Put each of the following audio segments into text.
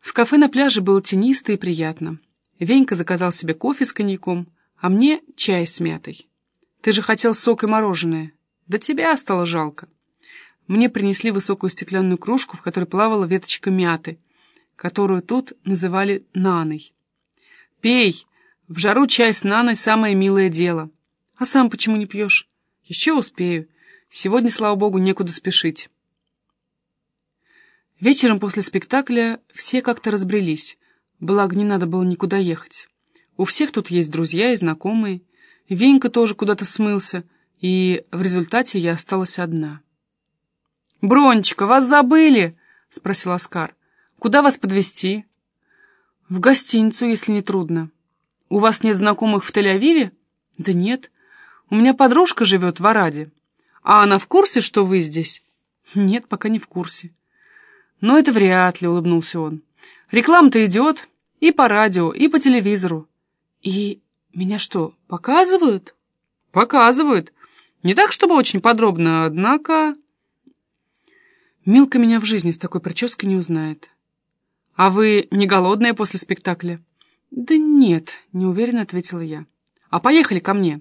В кафе на пляже было тенисто и приятно. Венька заказал себе кофе с коньяком, а мне чай с мятой. Ты же хотел сок и мороженое. Да тебя стало жалко. Мне принесли высокую стеклянную кружку, в которой плавала веточка мяты, которую тут называли наной. «Пей! В жару чай с наной — самое милое дело. А сам почему не пьешь? Еще успею. Сегодня, слава богу, некуда спешить». Вечером после спектакля все как-то разбрелись, благо не надо было никуда ехать. У всех тут есть друзья и знакомые. Венька тоже куда-то смылся, и в результате я осталась одна. «Бронечка, вас забыли?» — спросил Оскар. «Куда вас подвезти? «В гостиницу, если не трудно. У вас нет знакомых в Тель-Авиве?» «Да нет. У меня подружка живет в Араде. А она в курсе, что вы здесь?» «Нет, пока не в курсе». «Но это вряд ли», — улыбнулся он. «Реклама-то идет и по радио, и по телевизору». «И меня что, показывают?» «Показывают. Не так, чтобы очень подробно, однако...» Милка меня в жизни с такой прической не узнает. «А вы не голодная после спектакля?» «Да нет», — неуверенно ответила я. «А поехали ко мне.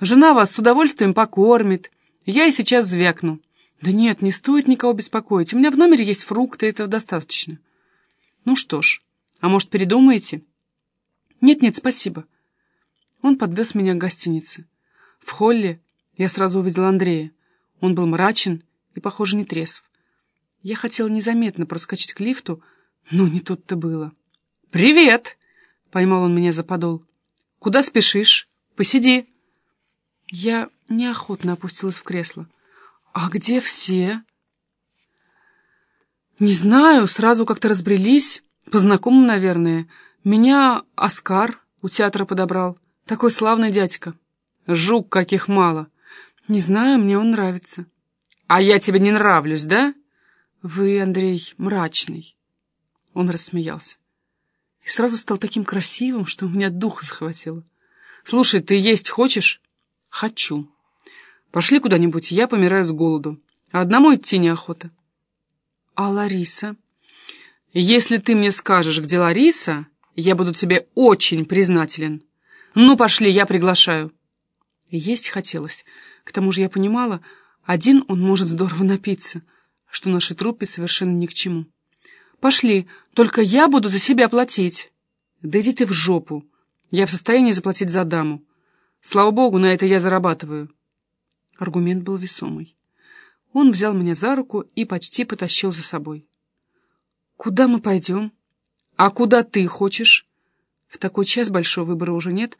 Жена вас с удовольствием покормит. Я и сейчас звякну. «Да нет, не стоит никого беспокоить. У меня в номере есть фрукты, этого достаточно». «Ну что ж, а может, передумаете?» «Нет-нет, спасибо». Он подвез меня к гостинице. В холле я сразу увидела Андрея. Он был мрачен и, похоже, не трезв. Я хотела незаметно проскочить к лифту, но не тут-то было. «Привет!» — поймал он меня за подол. «Куда спешишь? Посиди!» Я неохотно опустилась в кресло. «А где все?» «Не знаю, сразу как-то разбрелись. По знакомым, наверное. Меня Оскар у театра подобрал. Такой славный дядька. Жук, каких мало. Не знаю, мне он нравится». «А я тебе не нравлюсь, да?» «Вы, Андрей, мрачный». Он рассмеялся. И сразу стал таким красивым, что у меня дух захватило. «Слушай, ты есть хочешь?» «Хочу». Пошли куда-нибудь, я помираю с голоду. А одному идти неохота. А Лариса? Если ты мне скажешь, где Лариса, я буду тебе очень признателен. Ну, пошли, я приглашаю. Есть хотелось. К тому же я понимала, один он может здорово напиться, что нашей труппе совершенно ни к чему. Пошли, только я буду за себя платить. Да иди ты в жопу. Я в состоянии заплатить за даму. Слава богу, на это я зарабатываю. Аргумент был весомый. Он взял меня за руку и почти потащил за собой. «Куда мы пойдем?» «А куда ты хочешь?» «В такой час большого выбора уже нет.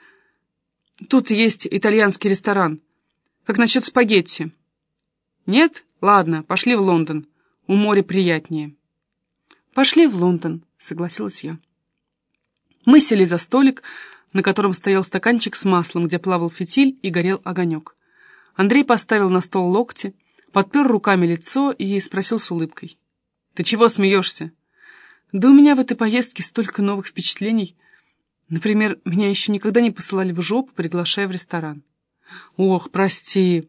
Тут есть итальянский ресторан. Как насчет спагетти?» «Нет? Ладно, пошли в Лондон. У моря приятнее». «Пошли в Лондон», — согласилась я. Мы сели за столик, на котором стоял стаканчик с маслом, где плавал фитиль и горел огонек. Андрей поставил на стол локти, подпер руками лицо и спросил с улыбкой. «Ты чего смеешься?» «Да у меня в этой поездке столько новых впечатлений. Например, меня еще никогда не посылали в жопу, приглашая в ресторан». «Ох, прости!»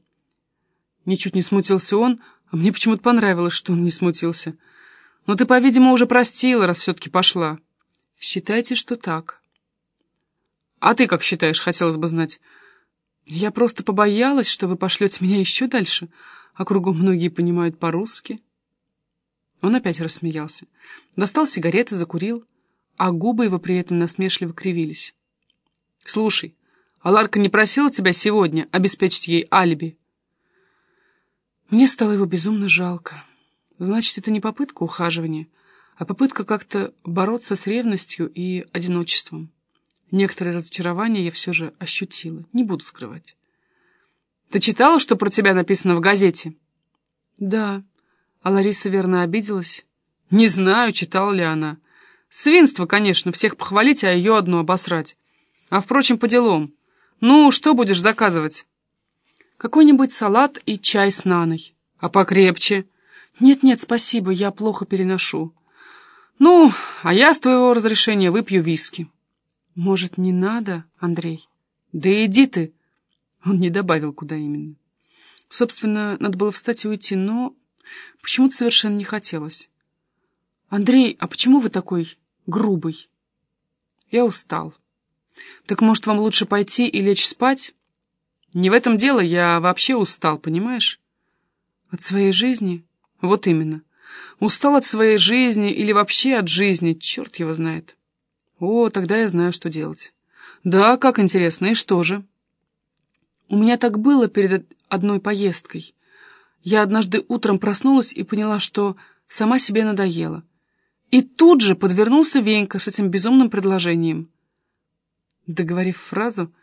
Ничуть не смутился он, а мне почему-то понравилось, что он не смутился. «Но ты, по-видимому, уже простила, раз все-таки пошла». «Считайте, что так». «А ты как считаешь, хотелось бы знать?» Я просто побоялась, что вы пошлете меня еще дальше, а кругом многие понимают по-русски. Он опять рассмеялся. Достал сигареты, закурил, а губы его при этом насмешливо кривились. «Слушай, а Ларка не просила тебя сегодня обеспечить ей алиби?» Мне стало его безумно жалко. Значит, это не попытка ухаживания, а попытка как-то бороться с ревностью и одиночеством. Некоторое разочарование я все же ощутила, не буду скрывать. «Ты читала, что про тебя написано в газете?» «Да». А Лариса верно обиделась? «Не знаю, читала ли она. Свинство, конечно, всех похвалить, а ее одну обосрать. А, впрочем, по делам. Ну, что будешь заказывать?» «Какой-нибудь салат и чай с наной. А покрепче?» «Нет-нет, спасибо, я плохо переношу». «Ну, а я с твоего разрешения выпью виски». «Может, не надо, Андрей?» «Да иди ты!» Он не добавил, куда именно. Собственно, надо было встать и уйти, но почему-то совершенно не хотелось. «Андрей, а почему вы такой грубый?» «Я устал». «Так, может, вам лучше пойти и лечь спать?» «Не в этом дело, я вообще устал, понимаешь?» «От своей жизни?» «Вот именно. Устал от своей жизни или вообще от жизни, черт его знает». «О, тогда я знаю, что делать». «Да, как интересно, и что же?» «У меня так было перед одной поездкой. Я однажды утром проснулась и поняла, что сама себе надоела. И тут же подвернулся Венька с этим безумным предложением. Договорив фразу,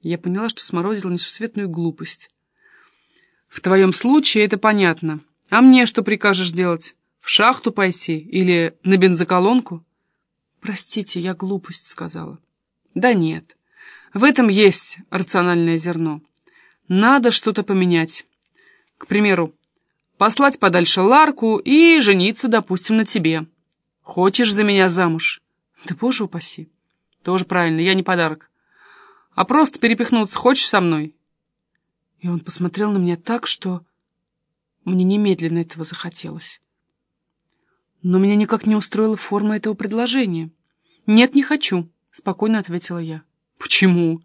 я поняла, что сморозила несусветную глупость. «В твоем случае это понятно. А мне что прикажешь делать? В шахту пойти или на бензоколонку?» «Простите, я глупость сказала». «Да нет. В этом есть рациональное зерно. Надо что-то поменять. К примеру, послать подальше Ларку и жениться, допустим, на тебе». Хочешь за меня замуж? Да боже упаси. Тоже правильно, я не подарок. А просто перепихнуться хочешь со мной? И он посмотрел на меня так, что мне немедленно этого захотелось. Но меня никак не устроила форма этого предложения. «Нет, не хочу», — спокойно ответила я. «Почему?»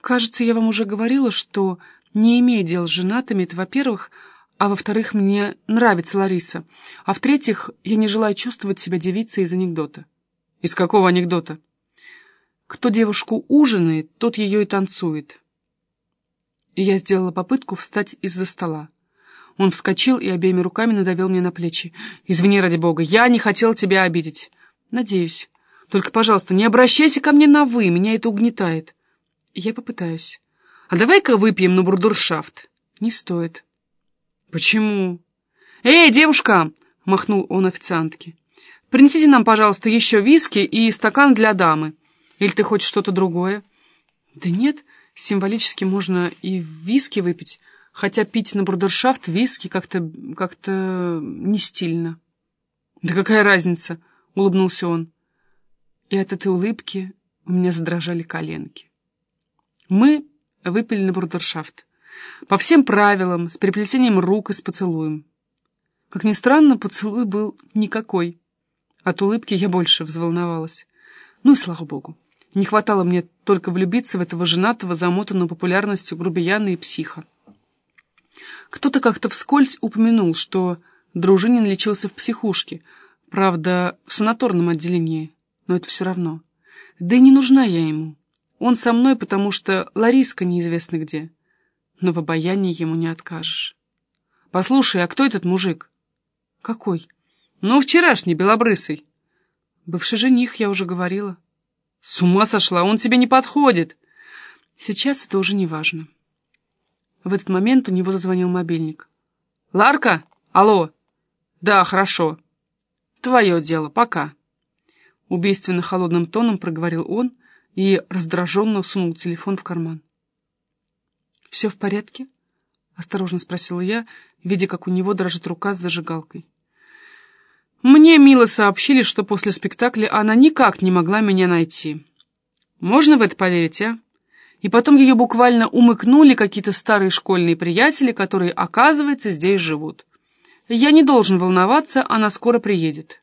«Кажется, я вам уже говорила, что, не имея дел с женатыми, это, во-первых, а во-вторых, мне нравится Лариса. А в-третьих, я не желаю чувствовать себя девицей из анекдота. Из какого анекдота? Кто девушку ужинает, тот ее и танцует. И я сделала попытку встать из-за стола. Он вскочил и обеими руками надавил мне на плечи. «Извини, ради бога, я не хотел тебя обидеть». «Надеюсь. Только, пожалуйста, не обращайся ко мне на «вы», меня это угнетает». «Я попытаюсь. А давай-ка выпьем на бурдуршафт». «Не стоит». «Почему?» «Эй, девушка!» — махнул он официантке. «Принесите нам, пожалуйста, еще виски и стакан для дамы. Или ты хочешь что-то другое?» «Да нет, символически можно и виски выпить, хотя пить на брудершафт виски как-то... как-то не стильно». «Да какая разница?» — улыбнулся он. И от этой улыбки у меня задрожали коленки. Мы выпили на брудершафт. По всем правилам, с переплетением рук и с поцелуем. Как ни странно, поцелуй был никакой. От улыбки я больше взволновалась. Ну и слава богу. Не хватало мне только влюбиться в этого женатого, замотанного популярностью грубияна и психа. Кто-то как-то вскользь упомянул, что Дружинин лечился в психушке, правда, в санаторном отделении, но это все равно. Да и не нужна я ему. Он со мной, потому что Лариска неизвестно где но в обаянии ему не откажешь. «Послушай, а кто этот мужик?» «Какой?» «Ну, вчерашний, белобрысый». «Бывший жених, я уже говорила». «С ума сошла, он тебе не подходит!» «Сейчас это уже не важно». В этот момент у него зазвонил мобильник. «Ларка? Алло?» «Да, хорошо». «Твое дело, пока». Убийственно холодным тоном проговорил он и раздраженно сунул телефон в карман. «Все в порядке?» — осторожно спросила я, видя, как у него дрожит рука с зажигалкой. «Мне мило сообщили, что после спектакля она никак не могла меня найти. Можно в это поверить, а? И потом ее буквально умыкнули какие-то старые школьные приятели, которые, оказывается, здесь живут. Я не должен волноваться, она скоро приедет».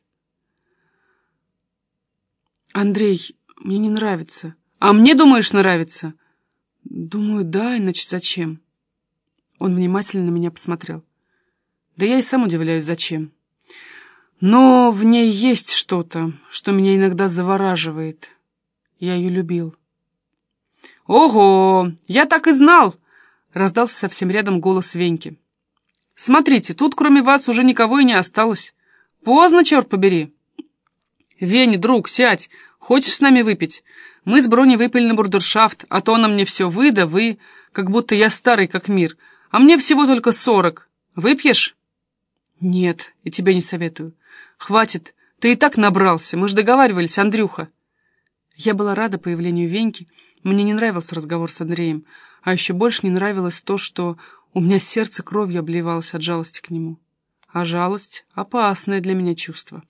«Андрей, мне не нравится». «А мне, думаешь, нравится?» «Думаю, да, иначе зачем?» Он внимательно на меня посмотрел. «Да я и сам удивляюсь, зачем. Но в ней есть что-то, что меня иногда завораживает. Я ее любил». «Ого! Я так и знал!» — раздался совсем рядом голос Веньки. «Смотрите, тут кроме вас уже никого и не осталось. Поздно, черт побери!» «Веня, друг, сядь! Хочешь с нами выпить? Мы с Брони выпили на бурдершафт, а то на мне все вы да вы, как будто я старый как мир, а мне всего только сорок. Выпьешь? Нет, и тебе не советую. Хватит, ты и так набрался, мы же договаривались, Андрюха. Я была рада появлению Веньки, мне не нравился разговор с Андреем, а еще больше не нравилось то, что у меня сердце кровью обливалось от жалости к нему. А жалость — опасное для меня чувство.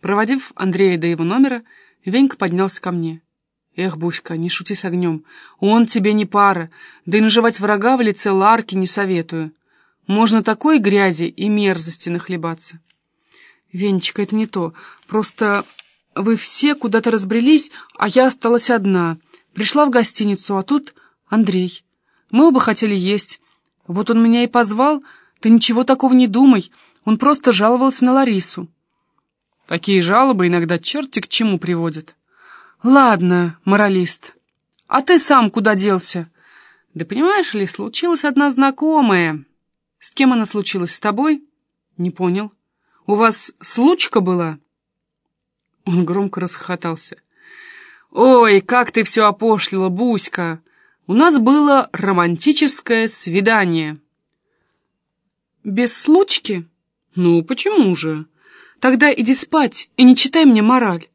Проводив Андрея до его номера, Венька поднялся ко мне. «Эх, Буська, не шути с огнем. Он тебе не пара, да и наживать врага в лице Ларки не советую. Можно такой грязи и мерзости нахлебаться». Венечка, это не то. Просто вы все куда-то разбрелись, а я осталась одна. Пришла в гостиницу, а тут Андрей. Мы оба хотели есть. Вот он меня и позвал. Ты ничего такого не думай. Он просто жаловался на Ларису. Такие жалобы иногда черти к чему приводят. Ладно, моралист. А ты сам куда делся? Да понимаешь ли, случилась одна знакомая. С кем она случилась? С тобой? Не понял. У вас случка была? Он громко расхохотался. «Ой, как ты все опошлила, Буська! У нас было романтическое свидание». «Без случки?» «Ну, почему же? Тогда иди спать и не читай мне мораль».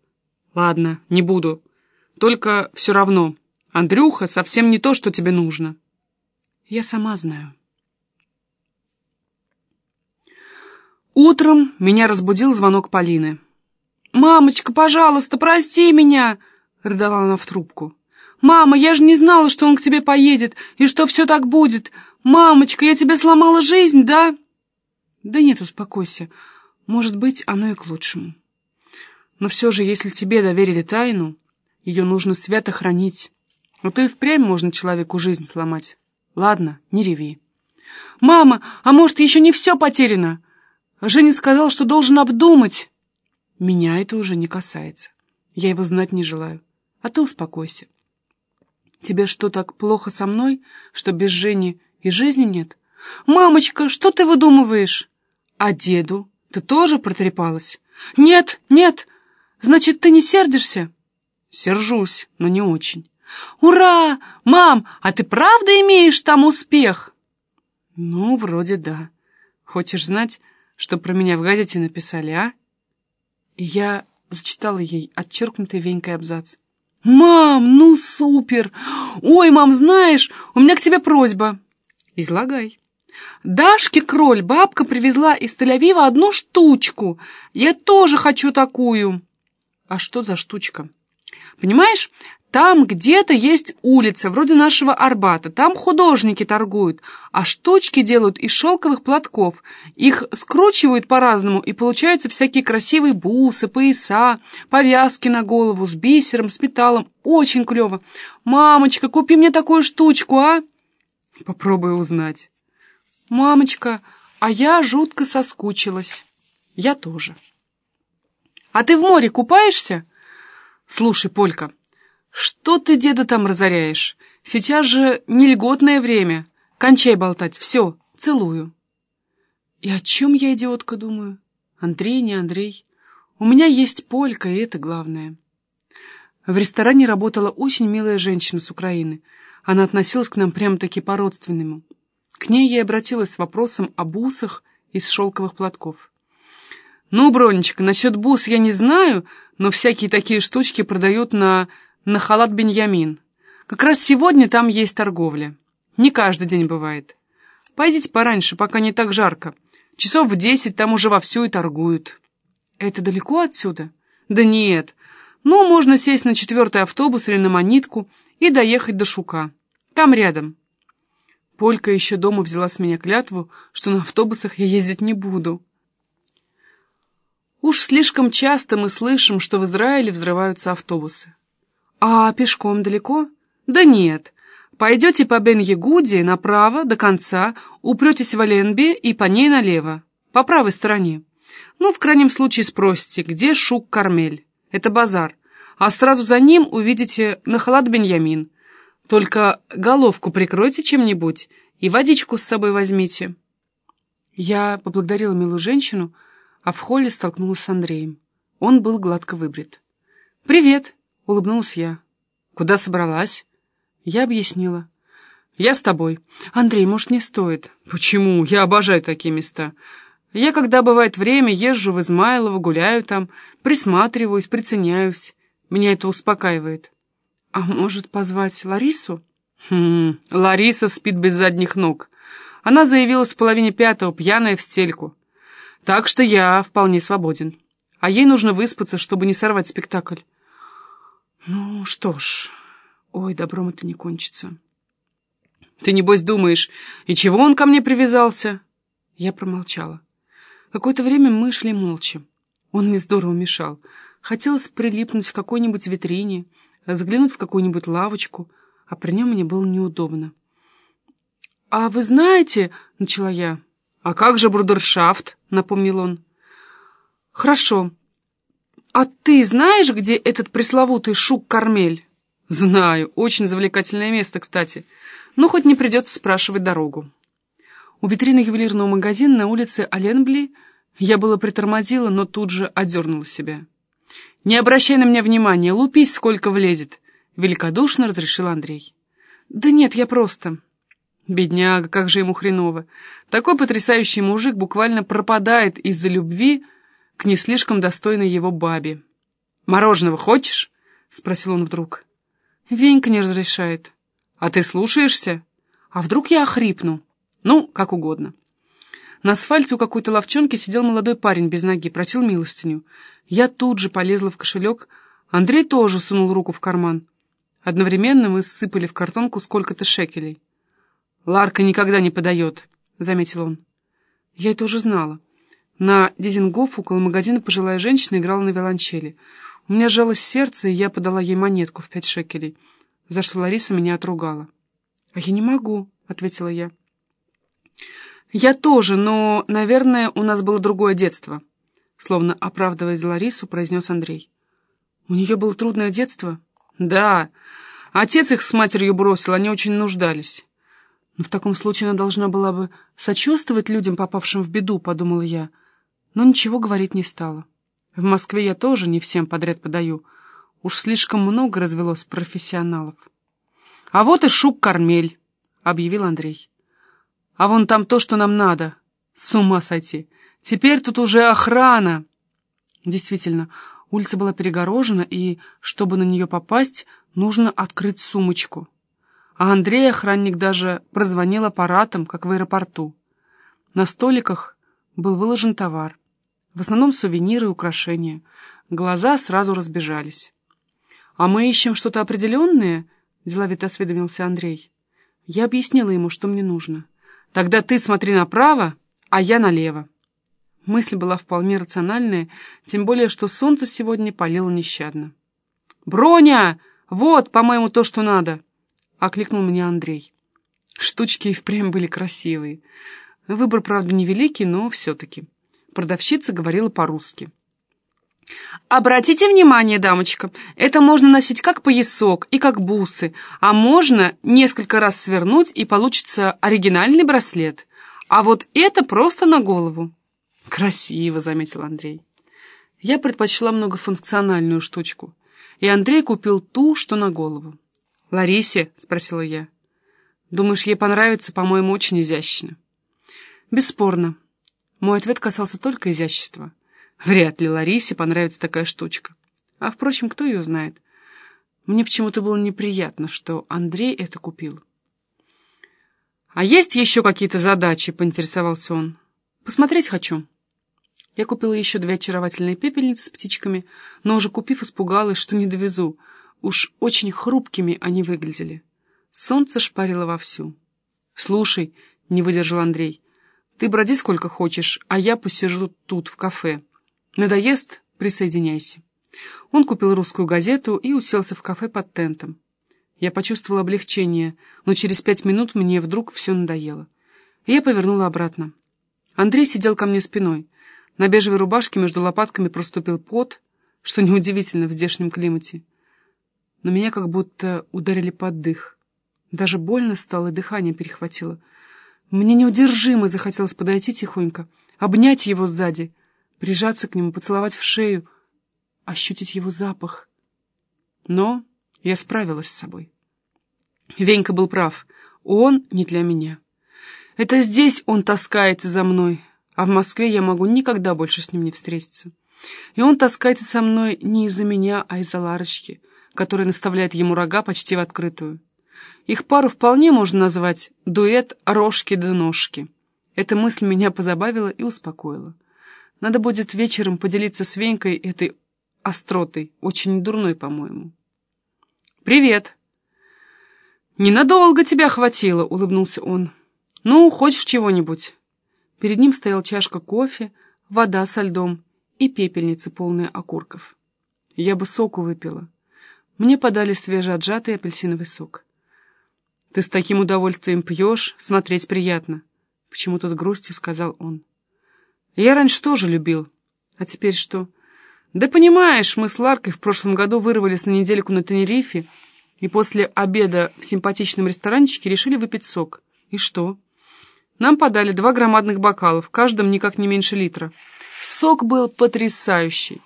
«Ладно, не буду. Только все равно, Андрюха совсем не то, что тебе нужно». «Я сама знаю». Утром меня разбудил звонок Полины. «Мамочка, пожалуйста, прости меня!» — рыдала она в трубку. «Мама, я же не знала, что он к тебе поедет, и что все так будет. Мамочка, я тебе сломала жизнь, да?» «Да нет, успокойся. Может быть, оно и к лучшему. Но все же, если тебе доверили тайну, ее нужно свято хранить. То и впрямь можно человеку жизнь сломать. Ладно, не реви». «Мама, а может, еще не все потеряно? Женя сказал, что должен обдумать». Меня это уже не касается. Я его знать не желаю. А ты успокойся. Тебе что, так плохо со мной, что без Жени и жизни нет? Мамочка, что ты выдумываешь? А деду? Ты тоже протрепалась? Нет, нет. Значит, ты не сердишься? Сержусь, но не очень. Ура! Мам, а ты правда имеешь там успех? Ну, вроде да. Хочешь знать, что про меня в газете написали, а? Я зачитала ей отчеркнутый венькой абзац. «Мам, ну супер! Ой, мам, знаешь, у меня к тебе просьба». «Излагай». «Дашке Кроль бабка привезла из Тель-Авива одну штучку. Я тоже хочу такую». «А что за штучка?» «Понимаешь, там где-то есть улица, вроде нашего Арбата. Там художники торгуют, а штучки делают из шелковых платков. Их скручивают по-разному, и получаются всякие красивые бусы, пояса, повязки на голову с бисером, с металлом. Очень клево. Мамочка, купи мне такую штучку, а? Попробуй узнать. Мамочка, а я жутко соскучилась. Я тоже. А ты в море купаешься? Слушай, Полька, «Что ты, деда, там разоряешь? Сейчас же не льготное время. Кончай болтать. Все, целую». И о чем я, идиотка, думаю? Андрей, не Андрей. У меня есть полька, и это главное. В ресторане работала очень милая женщина с Украины. Она относилась к нам прямо-таки по-родственному. К ней я обратилась с вопросом о бусах из шелковых платков. «Ну, Бронечка, насчет бус я не знаю, но всякие такие штучки продают на на халат Беньямин. Как раз сегодня там есть торговля. Не каждый день бывает. Пойдите пораньше, пока не так жарко. Часов в десять там уже вовсю и торгуют. Это далеко отсюда? Да нет. Ну, можно сесть на четвертый автобус или на монитку и доехать до Шука. Там рядом. Полька еще дома взяла с меня клятву, что на автобусах я ездить не буду. Уж слишком часто мы слышим, что в Израиле взрываются автобусы. «А пешком далеко?» «Да нет. Пойдете по Бен-Ягуде направо до конца, упретесь в Аленбе и по ней налево, по правой стороне. Ну, в крайнем случае спросите, где Шук-Кармель? Это базар. А сразу за ним увидите Нахалат Беньямин. Только головку прикройте чем-нибудь и водичку с собой возьмите». Я поблагодарила милую женщину, а в холле столкнулась с Андреем. Он был гладко выбрит. «Привет!» — улыбнулась я. «Куда собралась?» Я объяснила. «Я с тобой. Андрей, может, не стоит?» «Почему? Я обожаю такие места. Я, когда бывает время, езжу в Измайлово, гуляю там, присматриваюсь, приценяюсь. Меня это успокаивает». «А может, позвать Ларису?» «Хм, Лариса спит без задних ног. Она заявилась в половине пятого, пьяная в стельку. Так что я вполне свободен. А ей нужно выспаться, чтобы не сорвать спектакль. Ну, что ж, ой, добром это не кончится. Ты, небось, думаешь, и чего он ко мне привязался? Я промолчала. Какое-то время мы шли молча. Он мне здорово мешал. Хотелось прилипнуть в какой-нибудь витрине, заглянуть в какую-нибудь лавочку, а при нем мне было неудобно. «А вы знаете...» — начала я. «А как же брудершафт?» — напомнил он. «Хорошо. А ты знаешь, где этот пресловутый Шук-Кармель?» «Знаю. Очень завлекательное место, кстати. Но хоть не придется спрашивать дорогу». У витрины ювелирного магазина на улице Аленбли я было притормозила, но тут же одернула себя. «Не обращай на меня внимания, лупись, сколько влезет», — великодушно разрешил Андрей. «Да нет, я просто...» Бедняга, как же ему хреново. Такой потрясающий мужик буквально пропадает из-за любви к не слишком достойной его бабе. «Мороженого хочешь?» — спросил он вдруг. «Венька не разрешает». «А ты слушаешься?» «А вдруг я охрипну?» «Ну, как угодно». На асфальте у какой-то ловчонки сидел молодой парень без ноги, просил милостыню. Я тут же полезла в кошелек. Андрей тоже сунул руку в карман. Одновременно мы сыпали в картонку сколько-то шекелей. «Ларка никогда не подает», — заметил он. Я это уже знала. На Дизингоф около магазина пожилая женщина играла на виолончели. У меня сжалось сердце, и я подала ей монетку в пять шекелей, за что Лариса меня отругала. «А я не могу», — ответила я. «Я тоже, но, наверное, у нас было другое детство», — словно оправдываясь Ларису, произнес Андрей. «У нее было трудное детство?» «Да. Отец их с матерью бросил, они очень нуждались». «Но в таком случае она должна была бы сочувствовать людям, попавшим в беду», — подумала я. Но ничего говорить не стала. В Москве я тоже не всем подряд подаю. Уж слишком много развелось профессионалов. «А вот и Шук-Кармель», — объявил Андрей. А вон там то, что нам надо. С ума сойти. Теперь тут уже охрана. Действительно, улица была перегорожена, и, чтобы на нее попасть, нужно открыть сумочку. А Андрей, охранник, даже прозвонил аппаратом, как в аэропорту. На столиках был выложен товар. В основном сувениры и украшения. Глаза сразу разбежались. «А мы ищем что-то определенное?» — деловито осведомился Андрей. Я объяснила ему, что мне нужно. Тогда ты смотри направо, а я налево. Мысль была вполне рациональная, тем более, что солнце сегодня палило нещадно. «Броня! Вот, по-моему, то, что надо!» — окликнул меня Андрей. Штучки и впрямь были красивые. Выбор, правда, невеликий, но все-таки. Продавщица говорила по-русски. Обратите внимание, дамочка, это можно носить как поясок и как бусы, а можно несколько раз свернуть, и получится оригинальный браслет. А вот это просто на голову. Красиво, заметил Андрей. Я предпочла многофункциональную штучку, и Андрей купил ту, что на голову. «Ларисе?» — спросила я. «Думаешь, ей понравится? По-моему, очень изящно». «Бесспорно. Мой ответ касался только изящества». Вряд ли Ларисе понравится такая штучка. А, впрочем, кто ее знает? Мне почему-то было неприятно, что Андрей это купил. «А есть еще какие-то задачи?» — поинтересовался он. «Посмотреть хочу». Я купила еще две очаровательные пепельницы с птичками, но уже купив, испугалась, что не довезу. Уж очень хрупкими они выглядели. Солнце шпарило вовсю. «Слушай», — не выдержал Андрей, — «ты броди сколько хочешь, а я посижу тут, в кафе». Надоест — присоединяйся. Он купил русскую газету и уселся в кафе под тентом. Я почувствовала облегчение, но через пять минут мне вдруг все надоело. я повернула обратно. Андрей сидел ко мне спиной. На бежевой рубашке между лопатками проступил пот, что неудивительно в здешнем климате. Но меня как будто ударили под дых. Даже больно стало, дыхание перехватило. Мне неудержимо захотелось подойти тихонько, обнять его сзади — прижаться к нему, поцеловать в шею, ощутить его запах. Но я справилась с собой. Венька был прав. Он не для меня. Это здесь он таскается за мной, а в Москве я могу никогда больше с ним не встретиться. И он таскается со мной не из-за меня, а из-за Ларочки, которая наставляет ему рога почти в открытую. Их пару вполне можно назвать дуэт «Рожки да ножки». Эта мысль меня позабавила и успокоила. Надо будет вечером поделиться с Венькой этой остротой, очень дурной, по-моему. «Привет!» «Ненадолго тебя хватило», — улыбнулся он. «Ну, хочешь чего-нибудь?» Перед ним стояла чашка кофе, вода со льдом и пепельницы, полные окурков. Я бы соку выпила. Мне подали свежеотжатый апельсиновый сок. «Ты с таким удовольствием пьешь, смотреть приятно», — почему-то с грустью сказал он. «Я раньше тоже любил. А теперь что?» «Да понимаешь, мы с Ларкой в прошлом году вырвались на недельку на Тенерифе и после обеда в симпатичном ресторанчике решили выпить сок. И что?» Нам подали два громадных бокала, в каждом никак не меньше литра. Сок был потрясающий.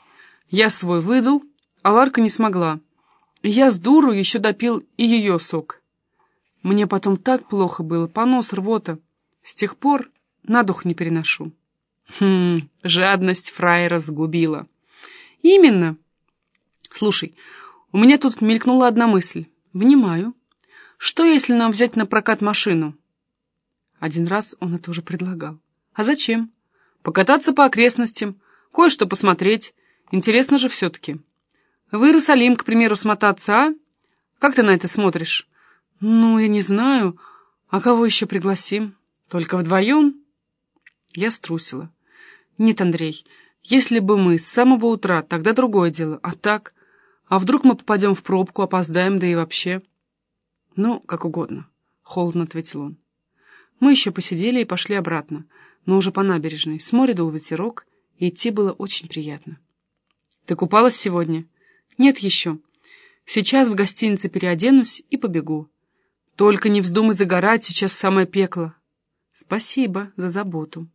Я свой выдул, а Ларка не смогла. Я с дуру еще допил и ее сок. Мне потом так плохо было, понос, рвота. С тех пор на дух не переношу. Хм, жадность фраера сгубила. Именно. Слушай, у меня тут мелькнула одна мысль. Внимаю. Что, если нам взять на прокат машину? Один раз он это уже предлагал. А зачем? Покататься по окрестностям, кое-что посмотреть. Интересно же все-таки. В Иерусалим, к примеру, смотаться, а? Как ты на это смотришь? Ну, я не знаю. А кого еще пригласим? Только вдвоем? Я струсила. Нет, Андрей, если бы мы с самого утра, тогда другое дело. А так? А вдруг мы попадем в пробку, опоздаем, да и вообще? Ну, как угодно, — холодно ответил он. Мы еще посидели и пошли обратно, но уже по набережной. С моря дул ветерок, и идти было очень приятно. «Ты купалась сегодня?» «Нет еще. Сейчас в гостинице переоденусь и побегу. Только не вздумай загорать, сейчас самое пекло». «Спасибо за заботу».